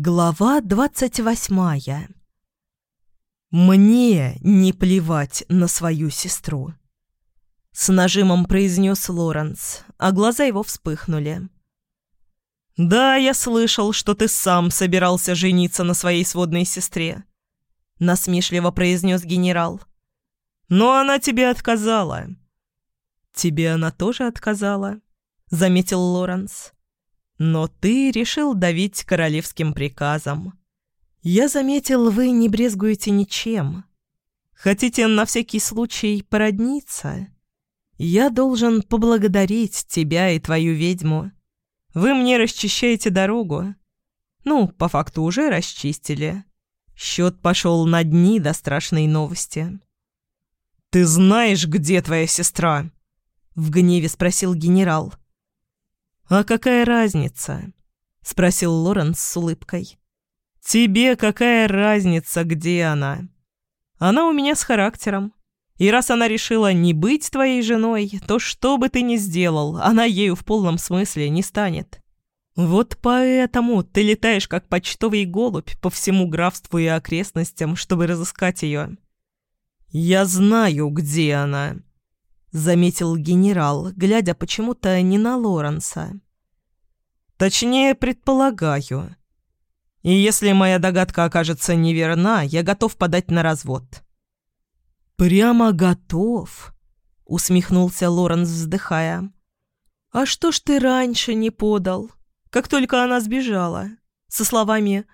Глава двадцать восьмая. «Мне не плевать на свою сестру», — с нажимом произнес Лоренс, а глаза его вспыхнули. «Да, я слышал, что ты сам собирался жениться на своей сводной сестре», — насмешливо произнес генерал. «Но она тебе отказала». «Тебе она тоже отказала», — заметил Лоренс. Но ты решил давить королевским приказом. Я заметил, вы не брезгуете ничем. Хотите на всякий случай породниться? Я должен поблагодарить тебя и твою ведьму. Вы мне расчищаете дорогу. Ну, по факту уже расчистили. Счет пошел на дни до страшной новости. «Ты знаешь, где твоя сестра?» — в гневе спросил генерал. «А какая разница?» — спросил Лоренс с улыбкой. «Тебе какая разница, где она? Она у меня с характером. И раз она решила не быть твоей женой, то что бы ты ни сделал, она ею в полном смысле не станет. Вот поэтому ты летаешь как почтовый голубь по всему графству и окрестностям, чтобы разыскать ее. Я знаю, где она». — заметил генерал, глядя почему-то не на Лоренса. «Точнее, предполагаю. И если моя догадка окажется неверна, я готов подать на развод». «Прямо готов?» — усмехнулся Лоренс, вздыхая. «А что ж ты раньше не подал, как только она сбежала?» Со словами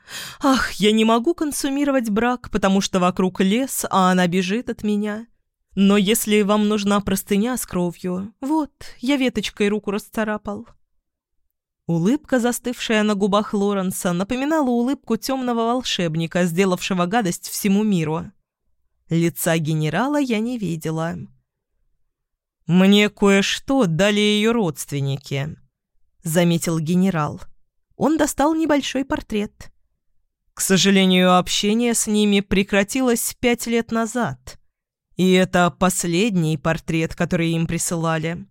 «Ах, я не могу консумировать брак, потому что вокруг лес, а она бежит от меня». Но если вам нужна простыня с кровью, вот, я веточкой руку расцарапал». Улыбка, застывшая на губах Лоренса, напоминала улыбку темного волшебника, сделавшего гадость всему миру. Лица генерала я не видела. «Мне кое-что дали ее родственники», — заметил генерал. Он достал небольшой портрет. К сожалению, общение с ними прекратилось пять лет назад. И это последний портрет, который им присылали.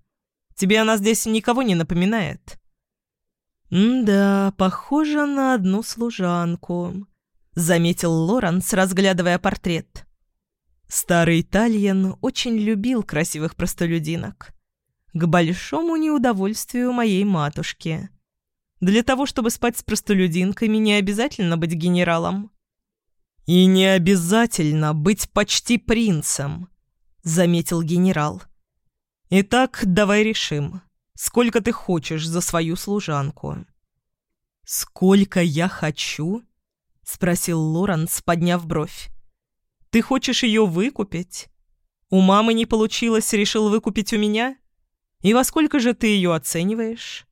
Тебе она здесь никого не напоминает?» «Да, похоже на одну служанку», — заметил Лоренс, разглядывая портрет. Старый Тальен очень любил красивых простолюдинок. К большому неудовольствию моей матушки. Для того, чтобы спать с простолюдинками, не обязательно быть генералом. «И не обязательно быть почти принцем», — заметил генерал. «Итак, давай решим, сколько ты хочешь за свою служанку?» «Сколько я хочу?» — спросил Лоренс, подняв бровь. «Ты хочешь ее выкупить? У мамы не получилось, решил выкупить у меня? И во сколько же ты ее оцениваешь?»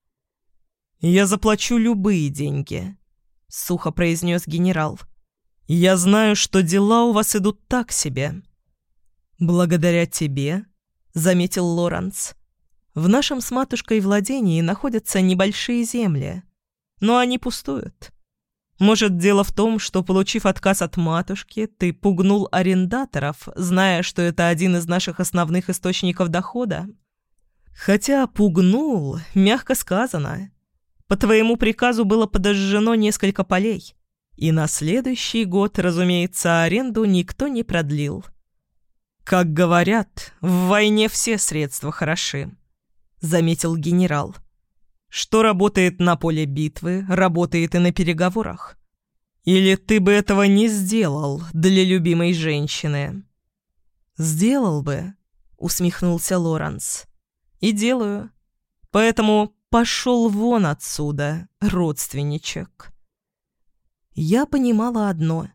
«Я заплачу любые деньги», — сухо произнес генерал. Я знаю, что дела у вас идут так себе». «Благодаря тебе», — заметил Лоренс, — «в нашем с матушкой владении находятся небольшие земли, но они пустуют. Может, дело в том, что, получив отказ от матушки, ты пугнул арендаторов, зная, что это один из наших основных источников дохода? Хотя пугнул, мягко сказано. По твоему приказу было подожжено несколько полей». И на следующий год, разумеется, аренду никто не продлил. «Как говорят, в войне все средства хороши», — заметил генерал. «Что работает на поле битвы, работает и на переговорах. Или ты бы этого не сделал для любимой женщины?» «Сделал бы», — усмехнулся Лоренс. «И делаю. Поэтому пошел вон отсюда, родственничек». Я понимала одно.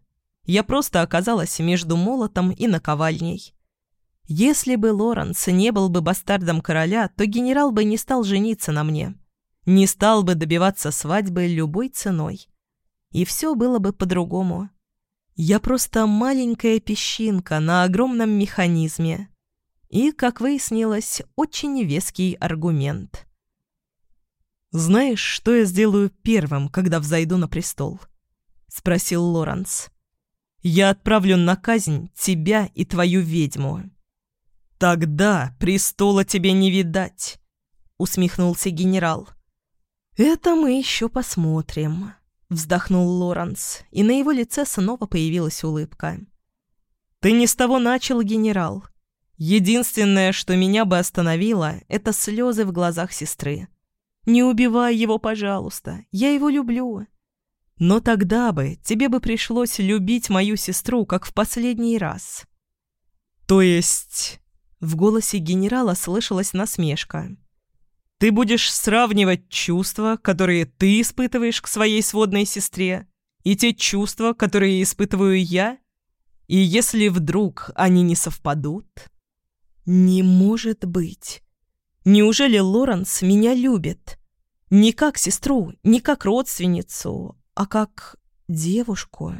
Я просто оказалась между молотом и наковальней. Если бы Лоренс не был бы бастардом короля, то генерал бы не стал жениться на мне. Не стал бы добиваться свадьбы любой ценой. И все было бы по-другому. Я просто маленькая песчинка на огромном механизме. И, как выяснилось, очень веский аргумент. «Знаешь, что я сделаю первым, когда взойду на престол?» Спросил Лоренс. «Я отправлю на казнь тебя и твою ведьму». «Тогда престола тебе не видать», — усмехнулся генерал. «Это мы еще посмотрим», — вздохнул Лоренс, и на его лице снова появилась улыбка. «Ты не с того начал, генерал. Единственное, что меня бы остановило, это слезы в глазах сестры. Не убивай его, пожалуйста, я его люблю. Но тогда бы тебе бы пришлось любить мою сестру, как в последний раз». «То есть...» — в голосе генерала слышалась насмешка. Ты будешь сравнивать чувства, которые ты испытываешь к своей сводной сестре, и те чувства, которые испытываю я? И если вдруг они не совпадут? Не может быть. Неужели Лоренс меня любит? Не как сестру, не как родственницу, а как девушку?